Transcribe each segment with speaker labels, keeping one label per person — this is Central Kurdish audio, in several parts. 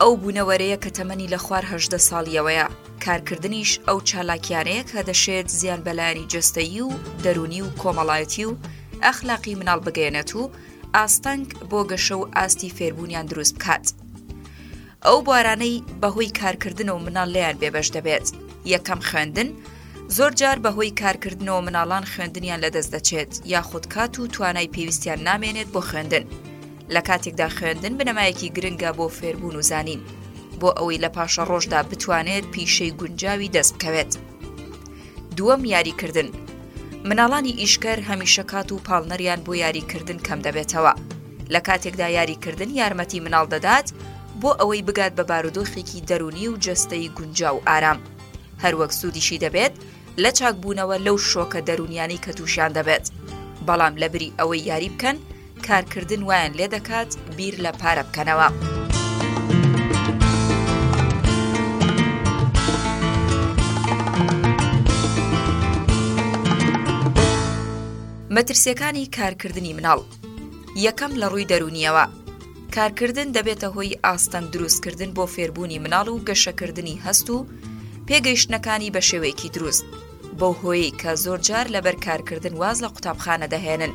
Speaker 1: ئەو بوونەوەرەیە کە تەمەنی لە خوار هەژدە ساڵییەوەیە، کارکردنیش ئەو چالاکیانەیە کە دەشێت زیان بە لایەنی جەستەیی و دەروونی و کۆمەڵایەتی و ئەخلاقی مناڵ بگەیەنێت و ئاستەنگ بۆ گەشە و ئاستی فێربوونیان دروست بکات. ئەو بوارانەی بە هۆی کارکردنەوە مناڵ لێیان بێبەش دەبێت، یەکەم خوێندن، زۆر جار بە هۆی کارکردنەوە مناڵان خوێندنیان لەدەست دەچێت یاخود کات و توانای پێویستیان نامێنێت بۆ خوێندن، لە کاتێکدا خوێندن بنەمایەکی گرنگە بۆ فێربوون و زانین بۆ ئەوەی لە پاشە ڕۆژدا بتوانێت پیشەی گونجاوی دەست بکەوێت دووەم یاریکردن مناڵانی ئیشکەر هەمیشە کات و پاڵنەریان بۆ یاریکردن کەم دەبێتەوە لە کاتێکدا یاریکردن یارمەتی مناڵ دەدات بۆ ئەوەی بگات بە بارودۆخێکی دەرونی و جەستەی گونجا و ئارام هەروەک سوودیشی دەبێت لە چاکبوونەوە لەو شۆکە دەرونیانەی کە تووشیان دەبێت بەڵام لە بری ئەوەی یاری بکەن کارکردن وایان لێ دەکات بیر لە پارە بکەنەوە. مەترسیەکانی کارکردنی مناڵ یەکەم، لە ڕووی دەروونییەوە، کارکردن دەبێتە هۆی ئاستەنگ دروستکردن بۆ فێربوونی مناڵ و گەشەکردنی هەست و پێگەیشتنەکانی بە شێوەیەکی دروست، بەو هۆیەی کە زۆرجار لەبەر کارکردن واز لە قوتابخانە دەهێنن،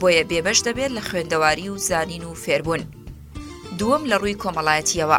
Speaker 1: بۆیە بێبەش دەبێت لە خوێندەواری و زانین و فێربوون. دووەم، لە ڕووی کۆمەڵایەتییەوە.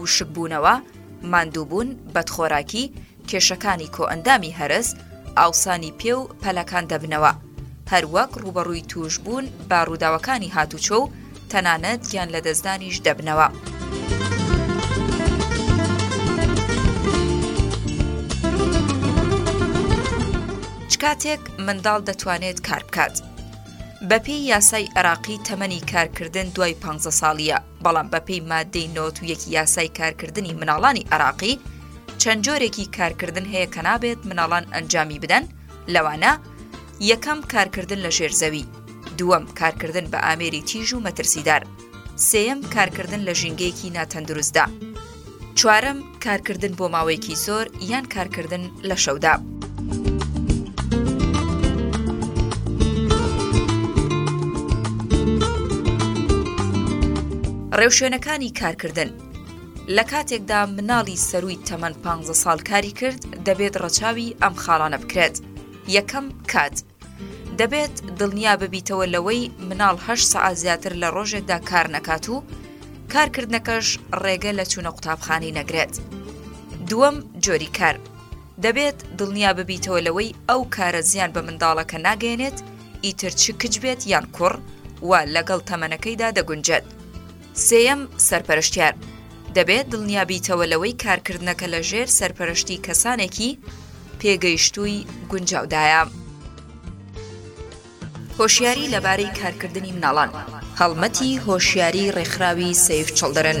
Speaker 1: وشکبوونەوە، ماندووبوون، بەدخۆراکی، کێشەکانی کۆئەندامی هەرس، ئاوسانی پێ و پەلەکان دەبنەوە، هەروەک ڕووبەڕووی تووشبوون بە ڕووداوەکانی هاتوچۆ و تەنانەت گیانلەدەستدانیش دەبنەوە. چ کاتێک منداڵ دەتوانێت کار بکات؟ بەپێی یاسای عێراقی تەمەنی کارکردن دوای پانزە ساڵییە، بەڵام بەپێی مادەی نۆت و یەکی یاسای کارکردنی مناڵانی عراقی چەند جۆرێکی کارکردن هەیە کە نابێت مناڵان ئەنجامی بدەن لەوانە یەکەم کارکردن لە ژێر زەوی دووەم کارکردن بە ئامێری تیژ و مەترسیدار سێم کارکردن لە ژینگەیەکی ناتەندروستدا چوارەم، کارکردن بۆ ماوەیەکی زۆر یان کارکردن لە شەودا. ڕێوشوێنەکانی کارکردن لە کاتێکدا مناڵی سەرووی تەمەەن پ ساڵ کاری کرد دەبێت ڕەچاوی ئەم خاڵانە بکرێت یەکەم کات دەبێت دڵنیا ببیتەوە لەوەی مناڵ هەشت سەعات زیاتر لە ڕۆژێکدا کار نەکات و کارکردنەکەش ڕێگە لە چوونە قوتابخانی نەگرێت. دووەم جۆری کار دەبێت دڵنیا ببیتەوە لەوەی ئەو کارە زیان بە منداڵەکە ناگەێنێت ئیتر چ کچ بێت یان کوڕ و لەگەڵ تەمەنەکەیدا دەگونجێت. سێیەم، سەرپەرشتیار، دەبێت دڵنیا بیتەوە لەوەی کارکردنەکە لە ژێر سەرپەرشتی کەسانێکی پێگەیشتووی گونجاودایە. هۆشیاری لەبارەی کارکردنی مناڵان. هەڵمەتی هۆشیاری ڕێکخراوی سەیڤ چڵدرن.